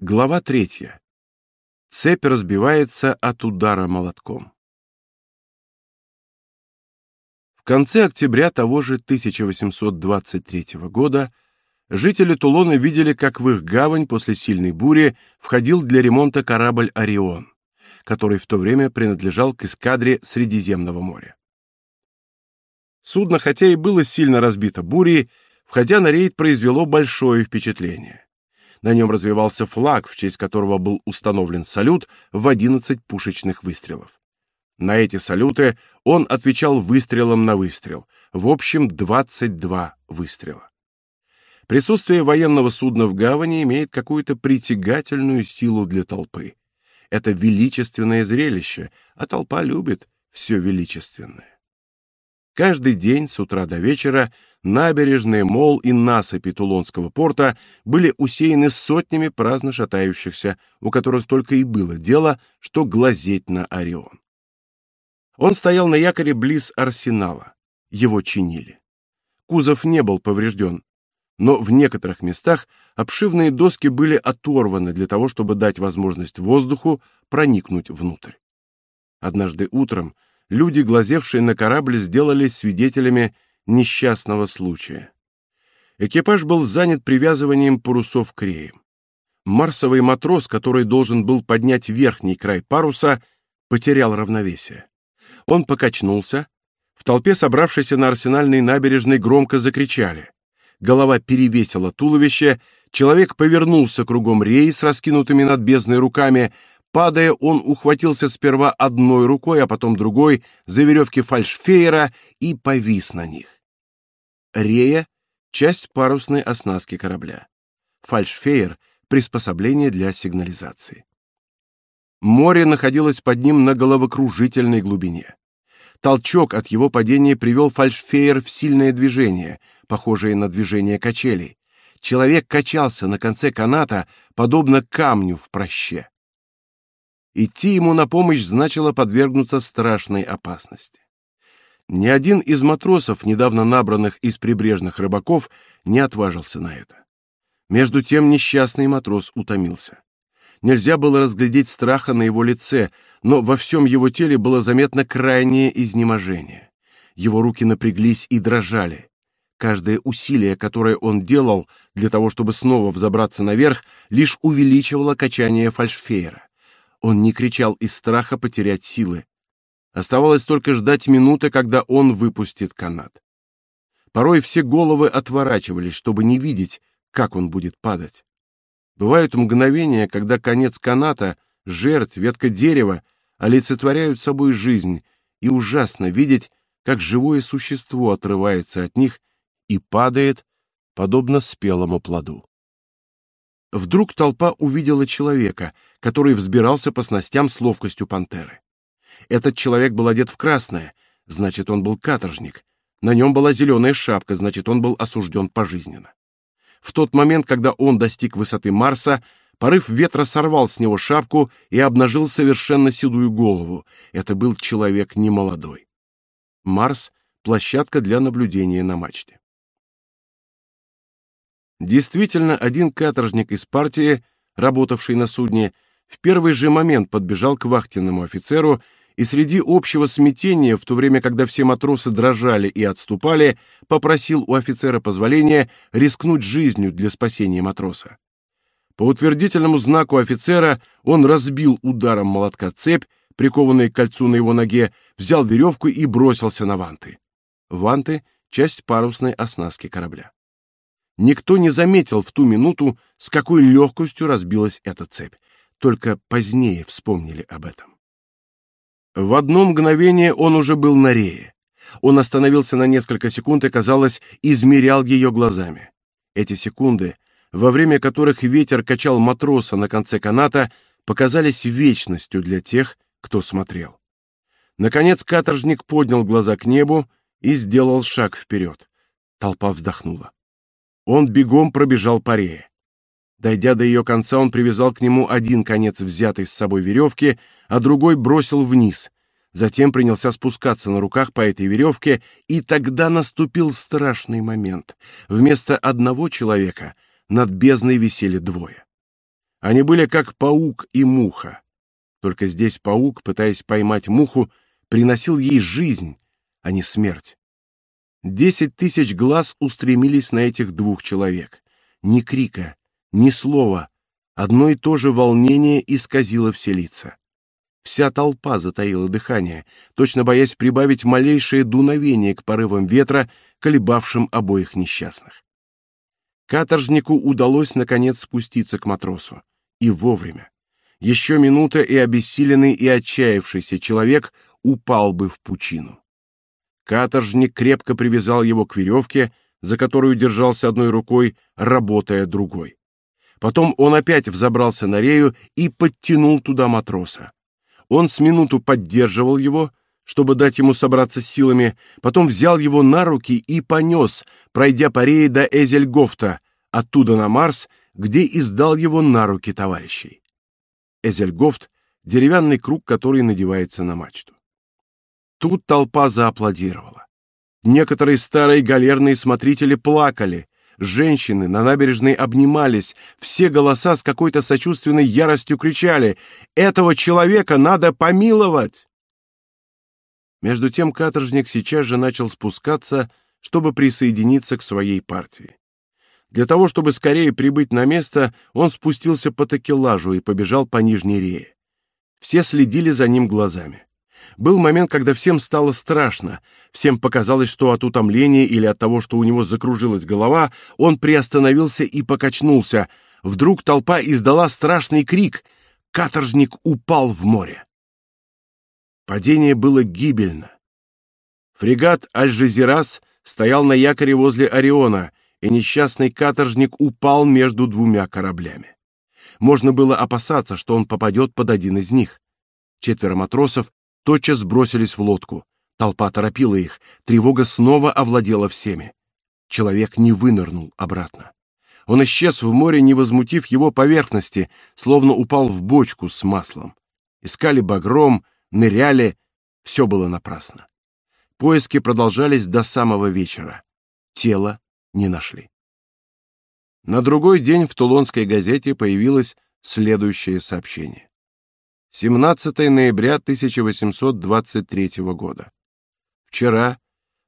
Глава третья. Цепь разбивается от удара молотком. В конце октября того же 1823 года жители Тулона видели, как в их гавань после сильной бури входил для ремонта корабль «Орион», который в то время принадлежал к эскадре Средиземного моря. Судно, хотя и было сильно разбито бурей, входя на рейд, произвело большое впечатление. На нем развивался флаг, в честь которого был установлен салют в 11 пушечных выстрелов. На эти салюты он отвечал выстрелом на выстрел, в общем 22 выстрела. Присутствие военного судна в гавани имеет какую-то притягательную силу для толпы. Это величественное зрелище, а толпа любит все величественное. Каждый день с утра до вечера набережные, мол и насыпи Тулонского порта были усеяны сотнями праздно шатающихся, у которых только и было дело, что глазеть на Орион. Он стоял на якоре близ арсенала. Его чинили. Кузов не был поврежден, но в некоторых местах обшивные доски были оторваны для того, чтобы дать возможность воздуху проникнуть внутрь. Однажды утром люди, глазевшие на корабль, сделались свидетелями несчастного случая. Экипаж был занят привязыванием парусов к реям. Марсовый матрос, который должен был поднять верхний край паруса, потерял равновесие. Он покачнулся. В толпе, собравшейся на арсенальной набережной, громко закричали. Голова перевесила туловище, человек повернулся кругом реи с раскинутыми над бездной руками, Падая, он ухватился сперва одной рукой, а потом другой за веревки фальшфейера и повис на них. Рея — часть парусной оснастки корабля. Фальшфейер — приспособление для сигнализации. Море находилось под ним на головокружительной глубине. Толчок от его падения привел фальшфейер в сильное движение, похожее на движение качелей. Человек качался на конце каната, подобно камню в проще. Идти ему на помощь значило подвергнуться страшной опасности. Ни один из матросов, недавно набранных из прибрежных рыбаков, не отважился на это. Между тем несчастный матрос утомился. Нельзя было разглядеть страха на его лице, но во всем его теле было заметно крайнее изнеможение. Его руки напряглись и дрожали. Каждое усилие, которое он делал для того, чтобы снова взобраться наверх, лишь увеличивало качание фальшфейера. Он не кричал из страха потерять силы. Оставалось только ждать минуты, когда он выпустит канат. Порой все головы отворачивались, чтобы не видеть, как он будет падать. Бывают мгновения, когда конец каната, жертв, ветка дерева олицетворяют собой жизнь, и ужасно видеть, как живое существо отрывается от них и падает, подобно спелому плоду. Вдруг толпа увидела человека, который взбирался по снастям с ловкостью пантеры. Этот человек был одет в красное, значит, он был каторжник. На нем была зеленая шапка, значит, он был осужден пожизненно. В тот момент, когда он достиг высоты Марса, порыв ветра сорвал с него шапку и обнажил совершенно седую голову. Это был человек немолодой. Марс — площадка для наблюдения на мачте. Действительно, один каторжник из партии, работавший на судне, в первый же момент подбежал к вахтенному офицеру и среди общего смятения, в то время, когда все матросы дрожали и отступали, попросил у офицера позволения рискнуть жизнью для спасения матроса. По утвердительному знаку офицера он разбил ударом молотка цепь, прикованную к кольцу на его ноге, взял веревку и бросился на ванты. Ванты — часть парусной оснастки корабля. Никто не заметил в ту минуту, с какой легкостью разбилась эта цепь. Только позднее вспомнили об этом. В одно мгновение он уже был на рее. Он остановился на несколько секунд и, казалось, измерял ее глазами. Эти секунды, во время которых ветер качал матроса на конце каната, показались вечностью для тех, кто смотрел. Наконец каторжник поднял глаза к небу и сделал шаг вперед. Толпа вздохнула. Он бегом пробежал по рее. Дойдя до ее конца, он привязал к нему один конец взятой с собой веревки, а другой бросил вниз. Затем принялся спускаться на руках по этой веревке, и тогда наступил страшный момент. Вместо одного человека над бездной висели двое. Они были как паук и муха. Только здесь паук, пытаясь поймать муху, приносил ей жизнь, а не смерть. Десять тысяч глаз устремились на этих двух человек. Ни крика, ни слова, одно и то же волнение исказило все лица. Вся толпа затаила дыхание, точно боясь прибавить малейшее дуновение к порывам ветра, колебавшим обоих несчастных. Каторжнику удалось наконец спуститься к матросу, и вовремя. Еще минута, и обессиленный и отчаявшийся человек упал бы в пучину. Каторжник крепко привязал его к веревке, за которую держался одной рукой, работая другой. Потом он опять взобрался на рею и подтянул туда матроса. Он с минуту поддерживал его, чтобы дать ему собраться с силами, потом взял его на руки и понес, пройдя по рее до Эзельгофта, оттуда на Марс, где издал его на руки товарищей. Эзельгофт — деревянный круг, который надевается на мачту. Тут толпа зааплодировала. Некоторые старые галерные смотрители плакали, женщины на набережной обнимались, все голоса с какой-то сочувственной яростью кричали «Этого человека надо помиловать!» Между тем каторжник сейчас же начал спускаться, чтобы присоединиться к своей партии. Для того, чтобы скорее прибыть на место, он спустился по такелажу и побежал по нижней рее. Все следили за ним глазами. Был момент, когда всем стало страшно. Всем показалось, что от утомления или от того, что у него закружилась голова, он приостановился и покачнулся. Вдруг толпа издала страшный крик. Каторжник упал в море. Падение было гибельно. Фрегат Аль-Жазирас стоял на якоре возле Ориона, и несчастный каторжник упал между двумя кораблями. Можно было опасаться, что он попадет под один из них. Четверо матросов тотчас бросились в лодку. Толпа торопила их, тревога снова овладела всеми. Человек не вынырнул обратно. Он исчез в море, не возмутив его поверхности, словно упал в бочку с маслом. Искали багром, ныряли, все было напрасно. Поиски продолжались до самого вечера. Тело не нашли. На другой день в Тулонской газете появилось следующее сообщение. 17 ноября 1823 года. Вчера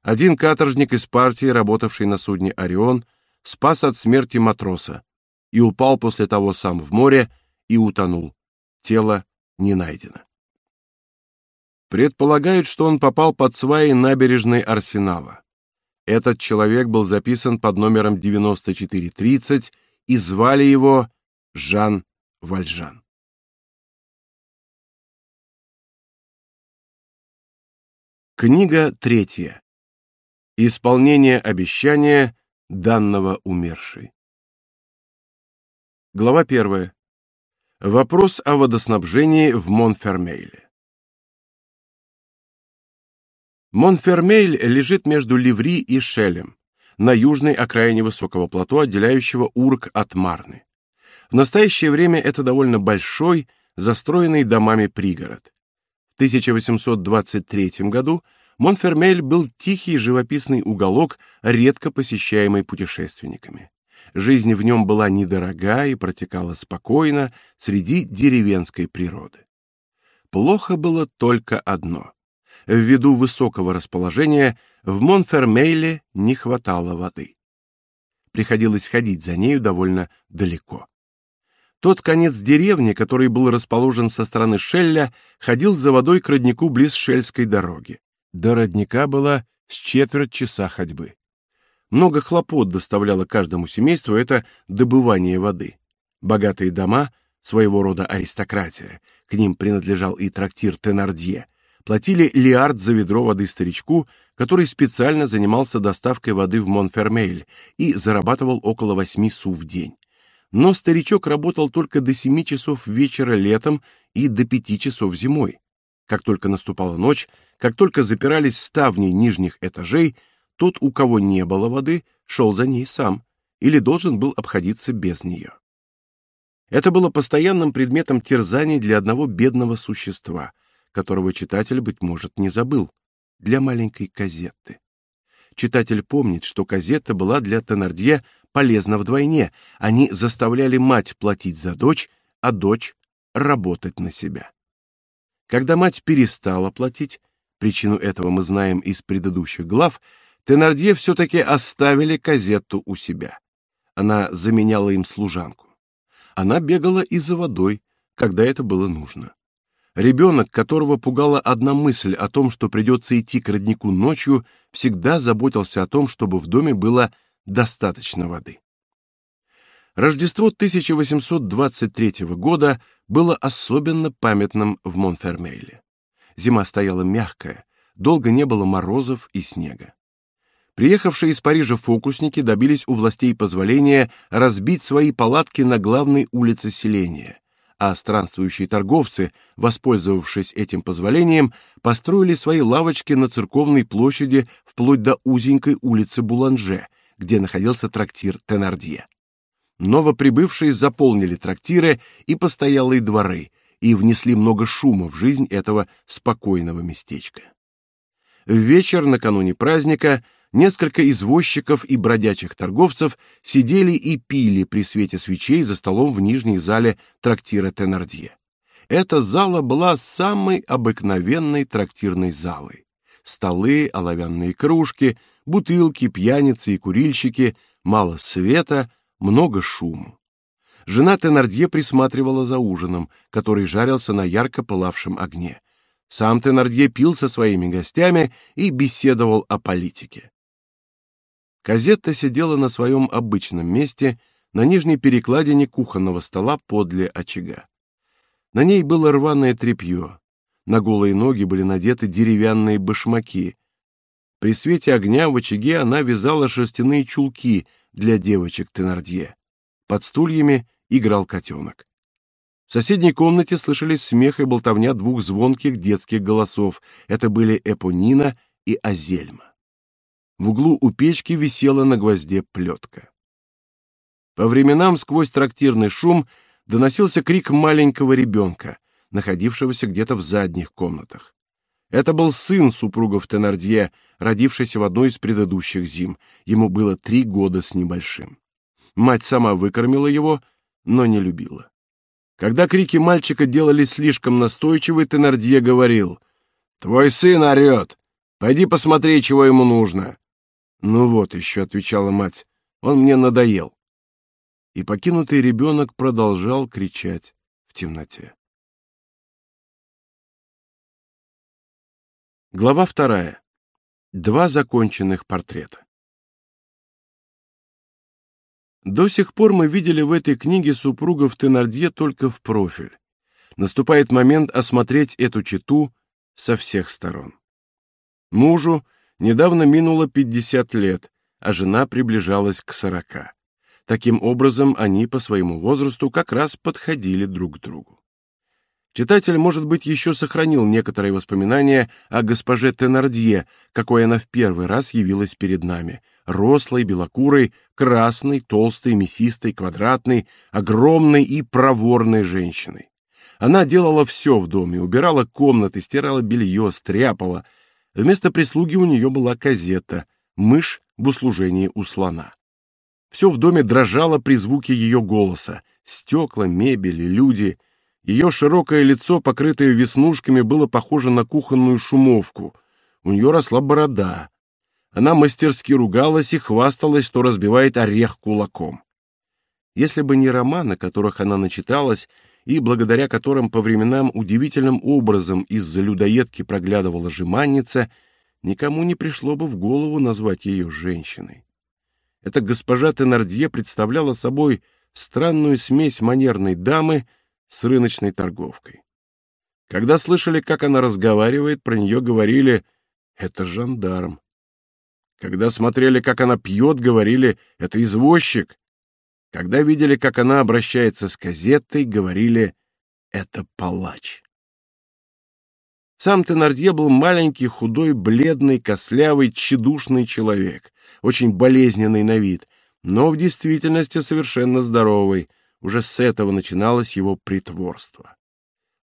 один каторжник из партии, работавший на судне «Орион», спас от смерти матроса и упал после того сам в море и утонул. Тело не найдено. Предполагают, что он попал под сваи набережной Арсенала. Этот человек был записан под номером 9430 и звали его Жан Вальжан. Книга третья. Исполнение обещания, данного умершей. Глава первая. Вопрос о водоснабжении в Монфермейле. Монфермейль лежит между Ливри и Шелем, на южной окраине высокого плато, отделяющего Урк от Марны. В настоящее время это довольно большой, застроенный домами пригород. 1823 году Монфермель был тихий живописный уголок, редко посещаемый путешественниками. Жизнь в нем была недорога и протекала спокойно среди деревенской природы. Плохо было только одно. Ввиду высокого расположения в Монфермейле не хватало воды. Приходилось ходить за нею довольно далеко. Тот конец деревни, который был расположен со стороны Шелля, ходил за водой к роднику близ Шельской дороги. До родника было с четверть часа ходьбы. Много хлопот доставляло каждому семейству это добывание воды. Богатые дома, своего рода аристократия, к ним принадлежал и трактир Тенардье, платили лиард за ведро воды старичку, который специально занимался доставкой воды в Монфермейль и зарабатывал около восьми су в день но старичок работал только до семи часов вечера летом и до пяти часов зимой. Как только наступала ночь, как только запирались ставни нижних этажей, тот, у кого не было воды, шел за ней сам или должен был обходиться без нее. Это было постоянным предметом терзаний для одного бедного существа, которого читатель, быть может, не забыл, для маленькой Казетты. Читатель помнит, что Казетта была для Тенардье полезно вдвойне. Они заставляли мать платить за дочь, а дочь — работать на себя. Когда мать перестала платить, причину этого мы знаем из предыдущих глав, Тенардье все-таки оставили Казетту у себя. Она заменяла им служанку. Она бегала и за водой, когда это было нужно. Ребенок, которого пугала одна мысль о том, что придется идти к роднику ночью, всегда заботился о том, чтобы в доме было достаточно воды. Рождество 1823 года было особенно памятным в Монфермейле. Зима стояла мягкая, долго не было морозов и снега. Приехавшие из Парижа фокусники добились у властей позволения разбить свои палатки на главной улице селения, а странствующие торговцы, воспользовавшись этим позволением, построили свои лавочки на церковной площади вплоть до узенькой улицы Буланже, где находился трактир Тенардье. Новоприбывшие заполнили трактиры и постоялые дворы и внесли много шума в жизнь этого спокойного местечка. В вечер накануне праздника несколько извозчиков и бродячих торговцев сидели и пили при свете свечей за столом в нижней зале трактира Тенардье. Эта зала была самой обыкновенной трактирной залой. Столы, оловянные кружки, бутылки, пьяницы и курильщики, мало света, много шуму. Жена Тенардье присматривала за ужином, который жарился на ярко пылавшем огне. Сам Тенардье пил со своими гостями и беседовал о политике. Казетта сидела на своем обычном месте на нижней перекладине кухонного стола подле очага. На ней было рваное тряпье, на голые ноги были надеты деревянные башмаки. При свете огня в очаге она вязала шерстяные чулки для девочек Тенардье. Под стульями играл котенок. В соседней комнате слышались смех и болтовня двух звонких детских голосов. Это были Эпонина и Азельма. В углу у печки висела на гвозде плетка. По временам сквозь трактирный шум доносился крик маленького ребенка, находившегося где-то в задних комнатах. Это был сын супругов Тенардье, родившийся в одной из предыдущих зим. Ему было три года с небольшим. Мать сама выкормила его, но не любила. Когда крики мальчика делались слишком настойчивы, Тенардье говорил, «Твой сын орет! Пойди посмотри, чего ему нужно!» «Ну вот еще», — отвечала мать, — «он мне надоел». И покинутый ребенок продолжал кричать в темноте. Глава вторая. Два законченных портрета. До сих пор мы видели в этой книге супругов Тенардье только в профиль. Наступает момент осмотреть эту чету со всех сторон. Мужу Недавно минуло 50 лет, а жена приближалась к 40. Таким образом, они по своему возрасту как раз подходили друг к другу. Читатель, может быть, еще сохранил некоторые воспоминания о госпоже Тенардье, какой она в первый раз явилась перед нами. Рослой, белокурой, красной, толстой, мясистой, квадратной, огромной и проворной женщиной. Она делала все в доме, убирала комнаты, стирала белье, стряпала — Вместо прислуги у нее была казета, мышь в услужении у слона. Все в доме дрожало при звуке ее голоса. Стекла, мебель люди. Ее широкое лицо, покрытое веснушками, было похоже на кухонную шумовку. У нее росла борода. Она мастерски ругалась и хвасталась, что разбивает орех кулаком. Если бы не романы, которых она начиталась, и благодаря которым по временам удивительным образом из-за людоедки проглядывала жеманница, никому не пришло бы в голову назвать ее женщиной. Эта госпожа Тенардье представляла собой странную смесь манерной дамы с рыночной торговкой. Когда слышали, как она разговаривает, про нее говорили «это жандарм». Когда смотрели, как она пьет, говорили «это извозчик». Когда видели, как она обращается с газетой, говорили «это палач». Сам Тенардье был маленький, худой, бледный, кослявый, тщедушный человек, очень болезненный на вид, но в действительности совершенно здоровый. Уже с этого начиналось его притворство.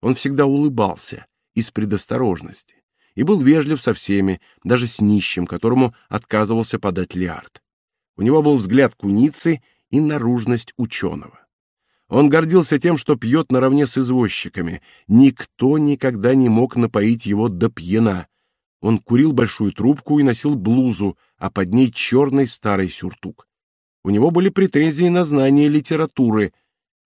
Он всегда улыбался из предосторожности и был вежлив со всеми, даже с нищим, которому отказывался подать лиард. У него был взгляд куницы и наружность ученого. Он гордился тем, что пьет наравне с извозчиками. Никто никогда не мог напоить его до пьяна. Он курил большую трубку и носил блузу, а под ней черный старый сюртук. У него были претензии на знание литературы.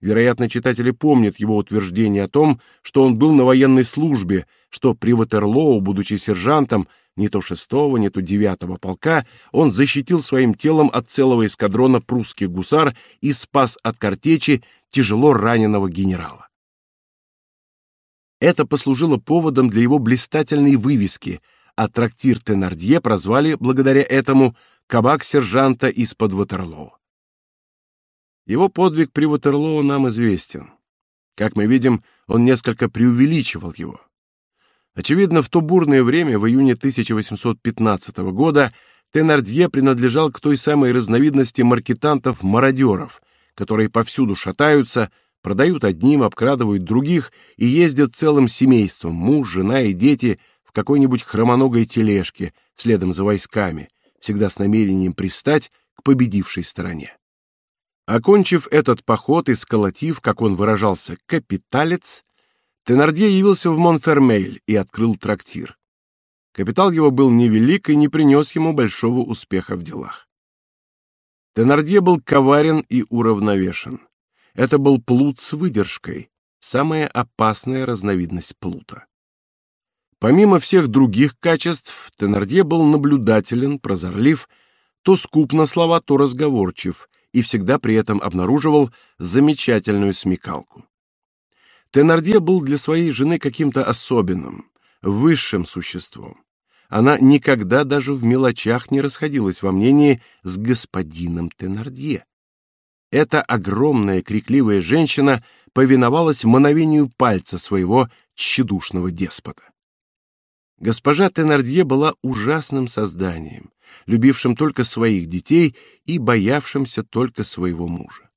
Вероятно, читатели помнят его утверждение о том, что он был на военной службе, что при Ватерлоу, будучи сержантом, не то шестого, не то девятого полка, он защитил своим телом от целого эскадрона прусских гусар и спас от картечи тяжело раненого генерала. Это послужило поводом для его блистательной вывески, а трактир Тенардье прозвали благодаря этому кабак сержанта из-под Ватерлоо. Его подвиг при Ватерлоо нам известен. Как мы видим, он несколько преувеличивал его. Очевидно, в то бурное время, в июне 1815 года, Тенардье принадлежал к той самой разновидности маркетантов-мародеров, которые повсюду шатаются, продают одним, обкрадывают других и ездят целым семейством, муж, жена и дети, в какой-нибудь хромоногой тележке, следом за войсками, всегда с намерением пристать к победившей стороне. Окончив этот поход и сколотив, как он выражался, капиталец, Тенардье явился в Монфермейль и открыл трактир. Капитал его был невелик и не принес ему большого успеха в делах. Тенардье был коварен и уравновешен. Это был плут с выдержкой, самая опасная разновидность плута. Помимо всех других качеств, Тенардье был наблюдателен, прозорлив, то скуп на слова, то разговорчив, и всегда при этом обнаруживал замечательную смекалку. Тенардье был для своей жены каким-то особенным, высшим существом. Она никогда даже в мелочах не расходилась во мнении с господином Тенардье. Эта огромная крикливая женщина повиновалась мановению пальца своего тщедушного деспота. Госпожа Тенардье была ужасным созданием, любившим только своих детей и боявшимся только своего мужа.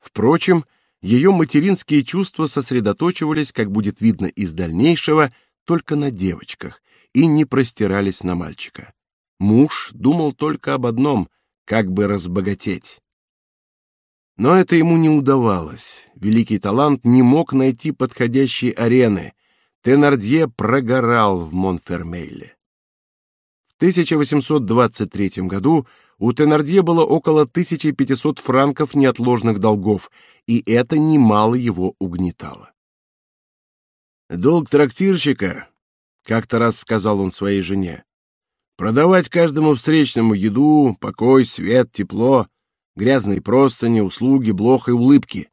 Впрочем, ее материнские чувства сосредоточивались, как будет видно из дальнейшего, только на девочках и не простирались на мальчика. Муж думал только об одном — как бы разбогатеть. Но это ему не удавалось. Великий талант не мог найти подходящей арены. Тенардье прогорал в Монфермейле. В 1823 году у Тенардье было около 1500 франков неотложных долгов, и это немало его угнетало. «Долг трактирщика», — как-то раз сказал он своей жене, — «продавать каждому встречному еду, покой, свет, тепло, грязные простыни, услуги, блох и улыбки,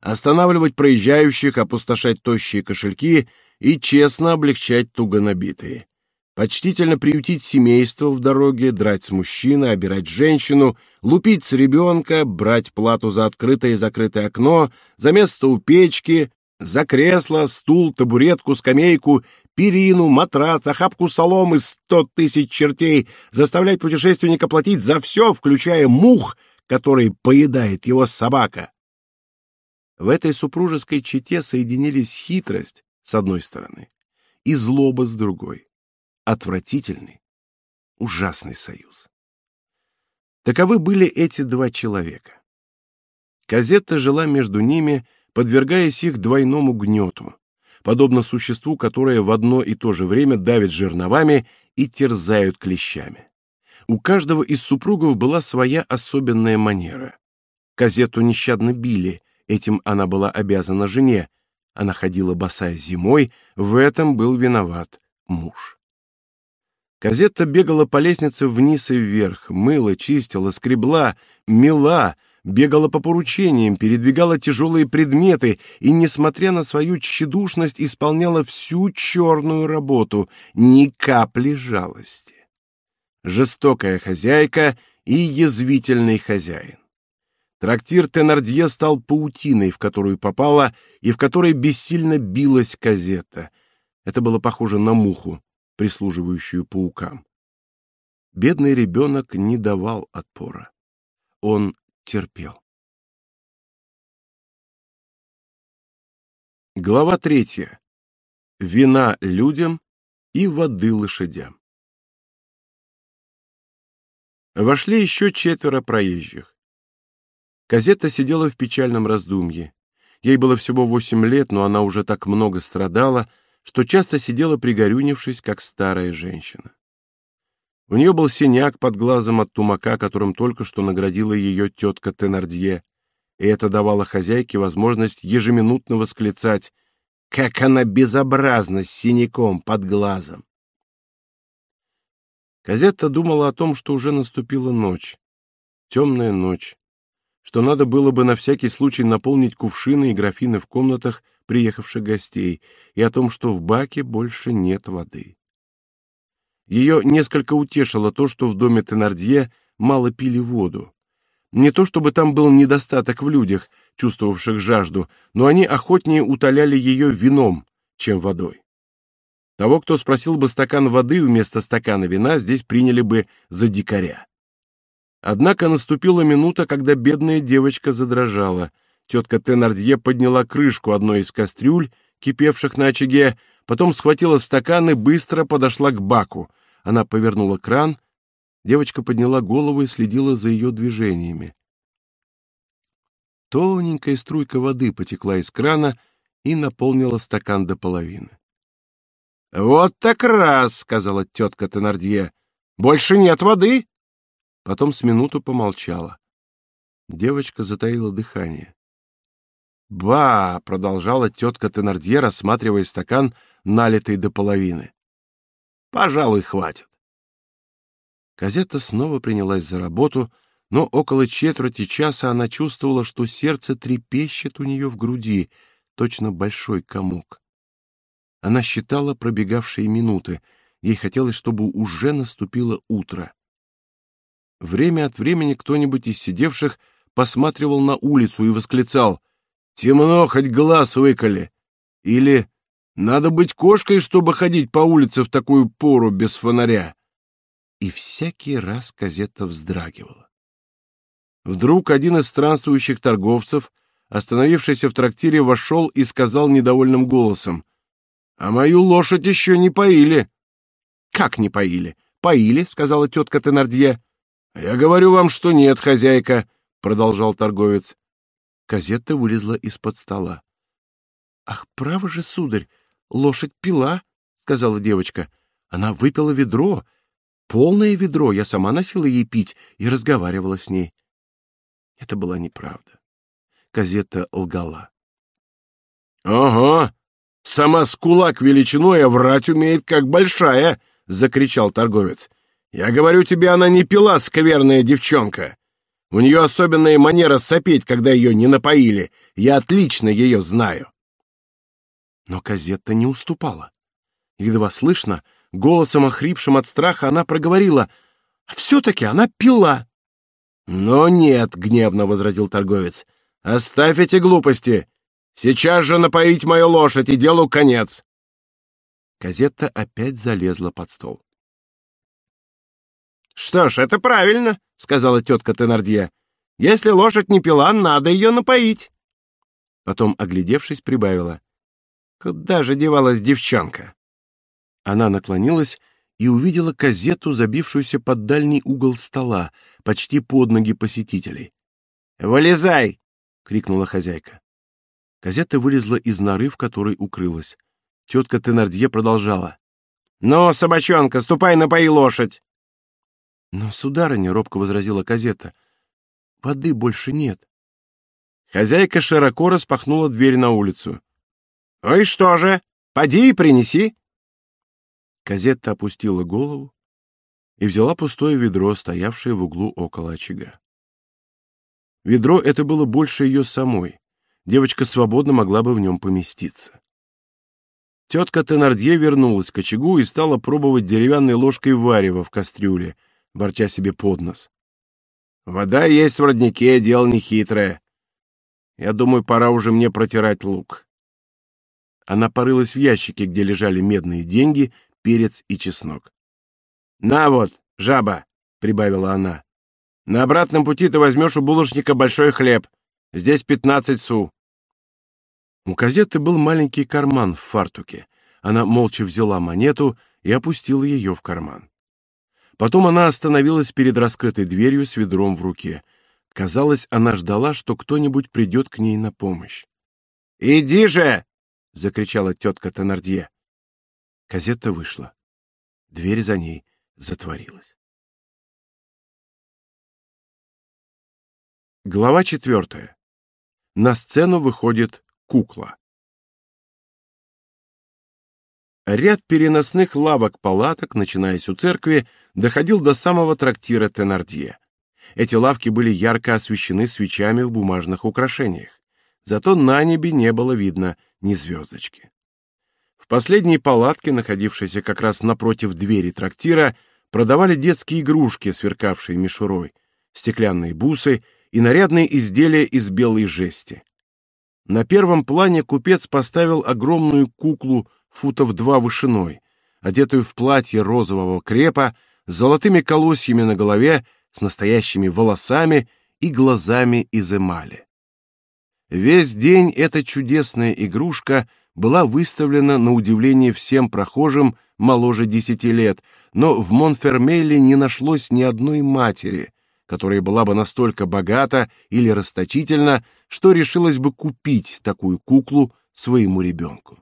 останавливать проезжающих, опустошать тощие кошельки и честно облегчать туго набитые почтительно приютить семейство в дороге, драть с мужчины, обирать женщину, лупить с ребенка, брать плату за открытое и закрытое окно, за место у печки, за кресло, стул, табуретку, скамейку, перину, матрац, охапку соломы, сто тысяч чертей, заставлять путешественника платить за все, включая мух, который поедает его собака. В этой супружеской чете соединились хитрость с одной стороны и злоба с другой отвратительный, ужасный союз. Таковы были эти два человека. Казетта жила между ними, подвергаясь их двойному гнету, подобно существу, которое в одно и то же время давит жерновами и терзают клещами. У каждого из супругов была своя особенная манера. Казетту нещадно били, этим она была обязана жене. Она ходила босая зимой, в этом был виноват муж. Казетта бегала по лестнице вниз и вверх, мыла, чистила, скребла, мела, бегала по поручениям, передвигала тяжелые предметы и, несмотря на свою тщедушность, исполняла всю черную работу, ни капли жалости. Жестокая хозяйка и язвительный хозяин. Трактир Тенардье стал паутиной, в которую попала и в которой бессильно билась Казетта. Это было похоже на муху, прислуживающую паукам. Бедный ребенок не давал отпора. Он терпел. Глава третья. Вина людям и воды лошадям. Вошли еще четверо проезжих. Казетта сидела в печальном раздумье. Ей было всего восемь лет, но она уже так много страдала, что часто сидела пригорюнившись, как старая женщина. У нее был синяк под глазом от тумака, которым только что наградила ее тетка Тенардье, и это давало хозяйке возможность ежеминутно восклицать «Как она безобразна с синяком под глазом!» Казетта думала о том, что уже наступила ночь, темная ночь, что надо было бы на всякий случай наполнить кувшины и графины в комнатах приехавших гостей, и о том, что в баке больше нет воды. Ее несколько утешило то, что в доме Тенардье мало пили воду. Не то чтобы там был недостаток в людях, чувствовавших жажду, но они охотнее утоляли ее вином, чем водой. Того, кто спросил бы стакан воды вместо стакана вина, здесь приняли бы за дикаря. Однако наступила минута, когда бедная девочка задрожала. Тетка Тенардье подняла крышку одной из кастрюль, кипевших на очаге, потом схватила стакан и быстро подошла к баку. Она повернула кран. Девочка подняла голову и следила за ее движениями. Тоненькая струйка воды потекла из крана и наполнила стакан до половины. — Вот так раз, — сказала тетка Тенардье. — Больше нет воды. Потом с минуту помолчала. Девочка затаила дыхание. «Ба!» — продолжала тетка Тенардье, рассматривая стакан, налитый до половины. Пожалуй, хватит. Казета снова принялась за работу, но около четверти часа она чувствовала, что сердце трепещет у нее в груди, точно большой комок. Она считала пробегавшие минуты. Ей хотелось, чтобы уже наступило утро. Время от времени кто-нибудь из сидевших посматривал на улицу и восклицал «Темно, хоть глаз выколи!» или надо быть кошкой, чтобы ходить по улице в такую пору без фонаря. И всякий раз газета вздрагивала. Вдруг один из странствующих торговцев, остановившийся в трактире, вошел и сказал недовольным голосом, «А мою лошадь еще не поили». «Как не поили?» «Поили», — сказала тетка Тенардье. «Я говорю вам, что нет, хозяйка», — продолжал торговец. Казетта вылезла из-под стола. «Ах, право же, сударь, лошадь пила, — сказала девочка. Она выпила ведро, полное ведро. Я сама носила ей пить и разговаривала с ней. Это была неправда. Казета лгала. — Ага, сама с кулак величиной, а врать умеет как большая, — закричал торговец. — Я говорю тебе, она не пила, скверная девчонка. У нее особенная манера сопеть, когда ее не напоили. Я отлично ее знаю. Но Казетта не уступала. Едва слышно, голосом охрипшим от страха, она проговорила, «А все-таки она пила». «Но нет», — гневно возразил торговец, — «оставь эти глупости. Сейчас же напоить мою лошадь, и делу конец». Казетта опять залезла под стол. «Что ж, это правильно», — сказала тетка Тенардье. «Если лошадь не пила, надо ее напоить». Потом, оглядевшись, прибавила. Куда же девалась девчонка? Она наклонилась и увидела казету, забившуюся под дальний угол стола, почти под ноги посетителей. «Вылезай!» — крикнула хозяйка. Казета вылезла из норы, в которой укрылась. Тетка Тенардье продолжала. «Ну, собачонка, ступай напои лошадь!» «Но, сударыня, — робко возразила Казета, — воды больше нет». Хозяйка широко распахнула дверь на улицу. «Ну и что же? Поди и принеси!» Казетта опустила голову и взяла пустое ведро, стоявшее в углу около очага. Ведро это было больше ее самой. Девочка свободно могла бы в нем поместиться. Тетка Тенардье вернулась к очагу и стала пробовать деревянной ложкой варево в кастрюле, ворча себе под нос. «Вода есть в роднике, дело нехитрое. Я думаю, пора уже мне протирать лук. Она порылась в ящике, где лежали медные деньги, перец и чеснок. «На вот, жаба!» — прибавила она. «На обратном пути ты возьмешь у булочника большой хлеб. Здесь пятнадцать су». У Казеты был маленький карман в фартуке. Она молча взяла монету и опустила ее в карман. Потом она остановилась перед раскрытой дверью с ведром в руке. Казалось, она ждала, что кто-нибудь придет к ней на помощь. «Иди же!» — закричала тетка Теннердье. Казетта вышла. Дверь за ней затворилась. Глава четвертая. На сцену выходит кукла. Ряд переносных лавок-палаток, начинаясь у церкви, доходил до самого трактира Тенардье. Эти лавки были ярко освещены свечами в бумажных украшениях. Зато на небе не было видно ни звездочки. В последней палатке, находившейся как раз напротив двери трактира, продавали детские игрушки, сверкавшие мишурой, стеклянные бусы и нарядные изделия из белой жести. На первом плане купец поставил огромную куклу футов два вышиной, одетую в платье розового крепа, с золотыми колосьями на голове, с настоящими волосами и глазами из эмали. Весь день эта чудесная игрушка была выставлена на удивление всем прохожим моложе десяти лет, но в Монфермелле не нашлось ни одной матери, которая была бы настолько богата или расточительна, что решилась бы купить такую куклу своему ребенку.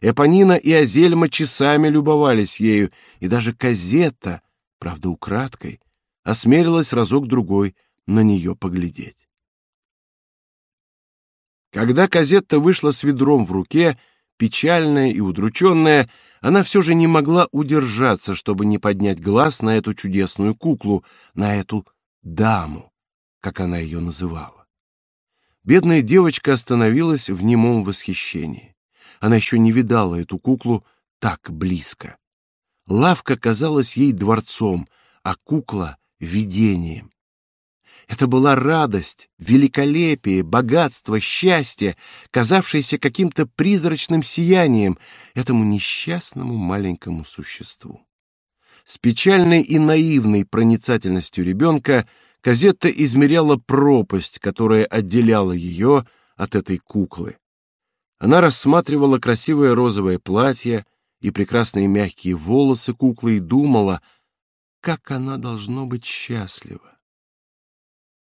Эпонина и Азельма часами любовались ею, и даже Казетта, правда украдкой, осмелилась разок-другой на нее поглядеть. Когда Казетта вышла с ведром в руке, печальная и удрученная, она все же не могла удержаться, чтобы не поднять глаз на эту чудесную куклу, на эту даму, как она ее называла. Бедная девочка остановилась в немом восхищении. Она еще не видала эту куклу так близко. Лавка казалась ей дворцом, а кукла — видением. Это была радость, великолепие, богатство, счастье, казавшееся каким-то призрачным сиянием этому несчастному маленькому существу. С печальной и наивной проницательностью ребенка Казетта измеряла пропасть, которая отделяла ее от этой куклы. Она рассматривала красивое розовое платье и прекрасные мягкие волосы куклы и думала, как она должно быть счастлива.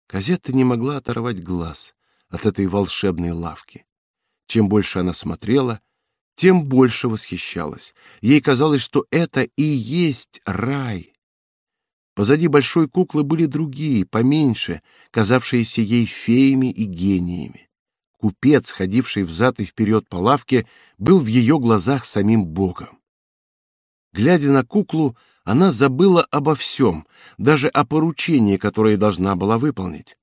Казетта не могла оторвать глаз от этой волшебной лавки. Чем больше она смотрела, тем больше восхищалась. Ей казалось, что это и есть рай. Позади большой куклы были другие, поменьше, казавшиеся ей феями и гениями. Купец, ходивший взад и вперед по лавке, был в ее глазах самим богом. Глядя на куклу, она забыла обо всем, даже о поручении, которое должна была выполнить.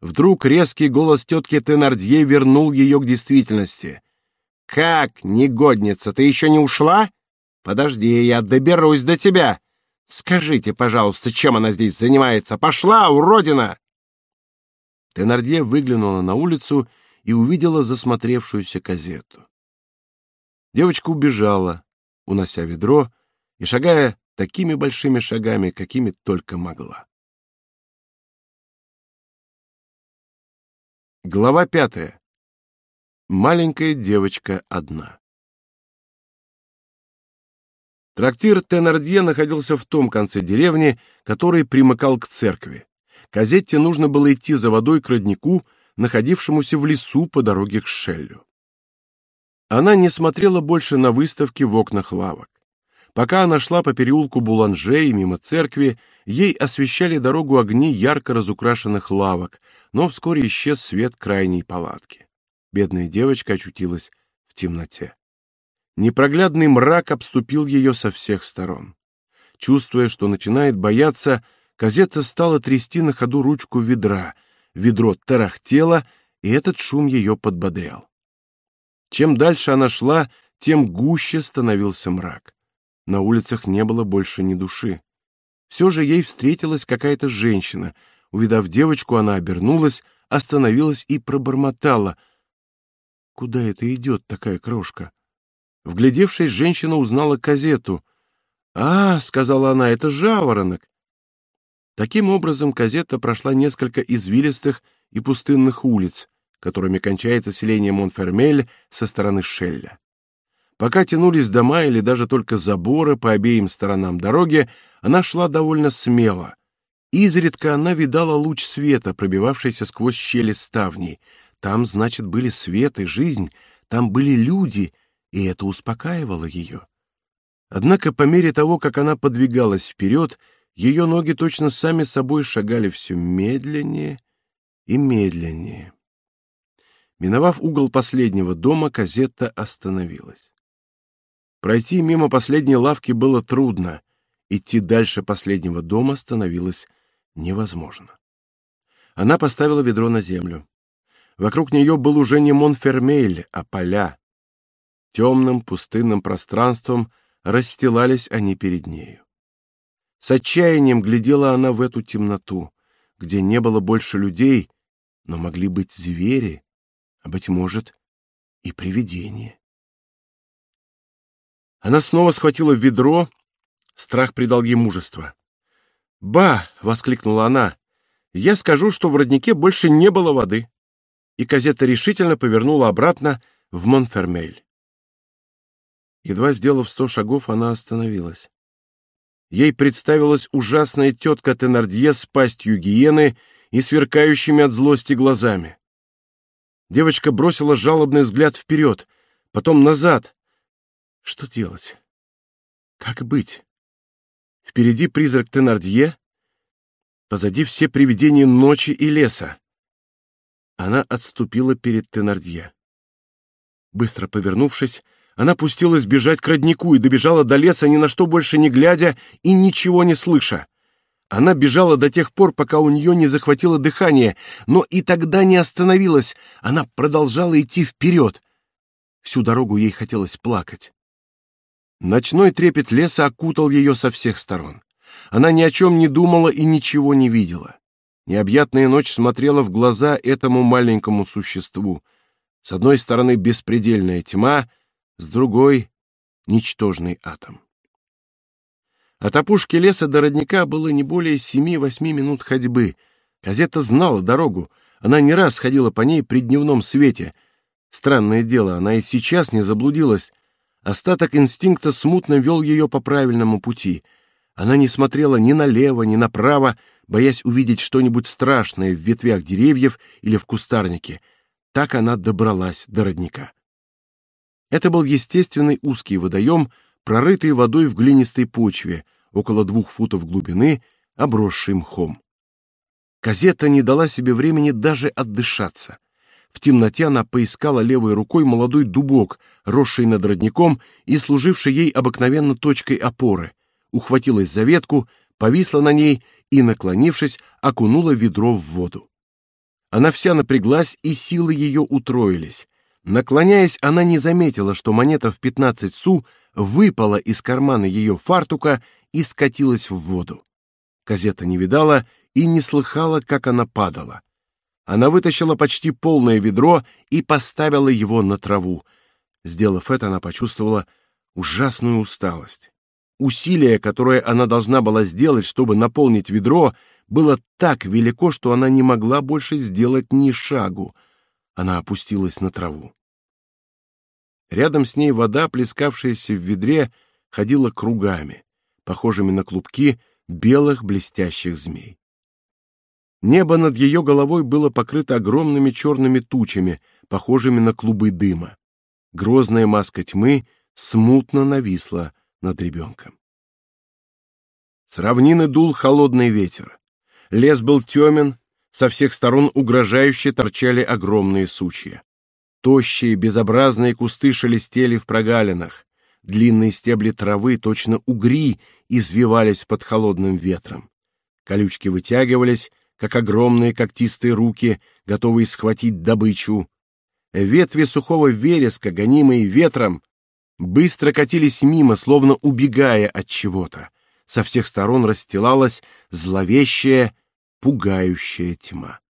Вдруг резкий голос тетки Тенардье вернул ее к действительности. «Как, негодница, ты еще не ушла? Подожди, я доберусь до тебя. Скажите, пожалуйста, чем она здесь занимается? Пошла, уродина!» Тенардье выглянула на улицу и увидела засмотревшуюся казету. Девочка убежала, унося ведро и шагая такими большими шагами, какими только могла. Глава пятая. Маленькая девочка одна. Трактир Тенардье находился в том конце деревни, который примыкал к церкви. Казетте нужно было идти за водой к роднику, находившемуся в лесу по дороге к Шеллю. Она не смотрела больше на выставки в окнах лавок. Пока она шла по переулку Буланже и мимо церкви, ей освещали дорогу огни ярко разукрашенных лавок, но вскоре исчез свет крайней палатки. Бедная девочка очутилась в темноте. Непроглядный мрак обступил ее со всех сторон. Чувствуя, что начинает бояться, Казета стала трясти на ходу ручку ведра — ведро тарахтело, и этот шум ее подбодрял. Чем дальше она шла, тем гуще становился мрак. На улицах не было больше ни души. Все же ей встретилась какая-то женщина. Увидав девочку, она обернулась, остановилась и пробормотала. «Куда это идет такая крошка?» Вглядевшись, женщина узнала казету. «А, — сказала она, — это жаворонок. Таким образом, Казетта прошла несколько извилистых и пустынных улиц, которыми кончается селение Монфермель со стороны Шелля. Пока тянулись дома или даже только заборы по обеим сторонам дороги, она шла довольно смело. Изредка она видала луч света, пробивавшийся сквозь щели ставней. Там, значит, были свет и жизнь, там были люди, и это успокаивало ее. Однако по мере того, как она подвигалась вперед, ее ноги точно сами собой шагали все медленнее и медленнее. Миновав угол последнего дома, Казетта остановилась. Пройти мимо последней лавки было трудно, идти дальше последнего дома становилось невозможно. Она поставила ведро на землю. Вокруг нее был уже не Монфермейль, а поля. Темным пустынным пространством расстилались они перед нею. С отчаянием глядела она в эту темноту, где не было больше людей, но могли быть звери, а, быть может, и привидения. Она снова схватила ведро, страх придал ей мужество. «Ба!» — воскликнула она. «Я скажу, что в роднике больше не было воды». И Казета решительно повернула обратно в Монфермель. Едва сделав сто шагов, она остановилась. Ей представилась ужасная тетка Тенардье с пастью гиены и сверкающими от злости глазами. Девочка бросила жалобный взгляд вперед, потом назад. Что делать? Как быть? Впереди призрак Тенардье, позади все привидения ночи и леса. Она отступила перед Тенардье. Быстро повернувшись, она пустилась бежать к роднику и добежала до леса, ни на что больше не глядя и ничего не слыша. Она бежала до тех пор, пока у нее не захватило дыхание, но и тогда не остановилась. Она продолжала идти вперед. Всю дорогу ей хотелось плакать. Ночной трепет леса окутал ее со всех сторон. Она ни о чем не думала и ничего не видела. Необъятная ночь смотрела в глаза этому маленькому существу. С одной стороны беспредельная тьма, с другой — ничтожный атом. От опушки леса до родника было не более семи-восьми минут ходьбы. Казета знала дорогу, она не раз ходила по ней при дневном свете. Странное дело, она и сейчас не заблудилась, Остаток инстинкта смутно вел ее по правильному пути. Она не смотрела ни налево, ни направо, боясь увидеть что-нибудь страшное в ветвях деревьев или в кустарнике. Так она добралась до родника. Это был естественный узкий водоем, прорытый водой в глинистой почве, около двух футов глубины, обросший мхом. Казета не дала себе времени даже отдышаться. В темноте она поискала левой рукой молодой дубок, росший над родником и служивший ей обыкновенно точкой опоры. Ухватилась за ветку, повисла на ней и, наклонившись, окунула ведро в воду. Она вся напряглась, и силы ее утроились. Наклоняясь, она не заметила, что монета в пятнадцать су выпала из кармана ее фартука и скатилась в воду. Казета не видала и не слыхала, как она падала. Она вытащила почти полное ведро и поставила его на траву. Сделав это, она почувствовала ужасную усталость. Усилие, которое она должна была сделать, чтобы наполнить ведро, было так велико, что она не могла больше сделать ни шагу. Она опустилась на траву. Рядом с ней вода, плескавшаяся в ведре, ходила кругами, похожими на клубки белых блестящих змей. Небо над ее головой было покрыто огромными черными тучами, похожими на клубы дыма. Грозная маска тьмы смутно нависла над ребенком. С равнины дул холодный ветер. Лес был темен, со всех сторон угрожающе торчали огромные сучья. Тощие, безобразные кусты шелестели в прогалинах. Длинные стебли травы, точно угри, извивались под холодным ветром. Колючки вытягивались, как огромные когтистые руки, готовые схватить добычу. Ветви сухого вереска, гонимые ветром, быстро катились мимо, словно убегая от чего-то. Со всех сторон расстилалась зловещая, пугающая тьма.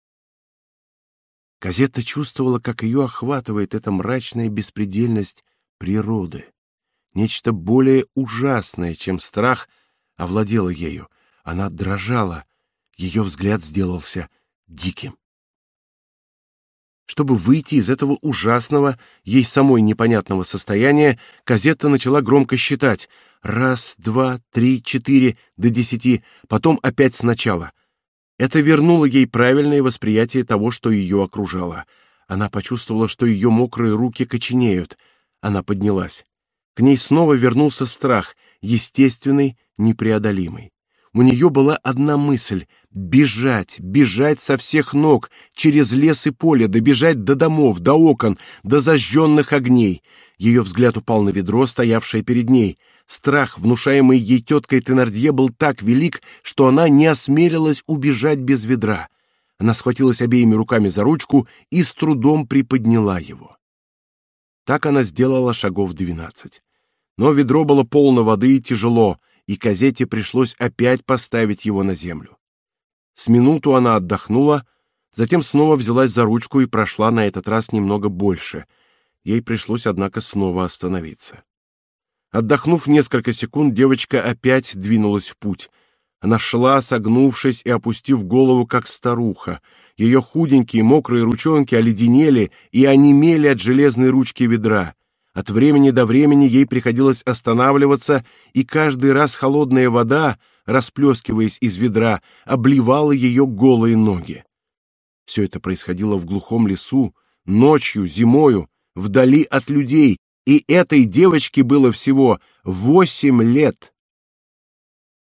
Казетта чувствовала, как ее охватывает эта мрачная беспредельность природы. Нечто более ужасное, чем страх, овладело ею. Она дрожала, ее взгляд сделался диким. Чтобы выйти из этого ужасного, ей самой непонятного состояния, Казетта начала громко считать: раз, два, три, четыре до десяти, потом опять сначала. Это вернуло ей правильное восприятие того, что ее окружало. Она почувствовала, что ее мокрые руки коченеют. Она поднялась. К ней снова вернулся страх, естественный, непреодолимый. У нее была одна мысль — бежать, бежать со всех ног, через лес и поле, добежать до домов, до окон, до зажженных огней. Ее взгляд упал на ведро, стоявшее перед ней. Страх, внушаемый ей теткой Тенардье, был так велик, что она не осмелилась убежать без ведра. Она схватилась обеими руками за ручку и с трудом приподняла его. Так она сделала шагов двенадцать. Но ведро было полно воды и тяжело, и Казете пришлось опять поставить его на землю. С минуту она отдохнула, затем снова взялась за ручку и прошла на этот раз немного больше. Ей пришлось, однако, снова остановиться. Отдохнув несколько секунд, девочка опять двинулась в путь. Она шла, согнувшись и опустив голову, как старуха. Ее худенькие мокрые ручонки оледенели и онемели от железной ручки ведра. От времени до времени ей приходилось останавливаться, и каждый раз холодная вода, расплескиваясь из ведра, обливала ее голые ноги. Все это происходило в глухом лесу, ночью, зимою, вдали от людей, и этой девочке было всего восемь лет.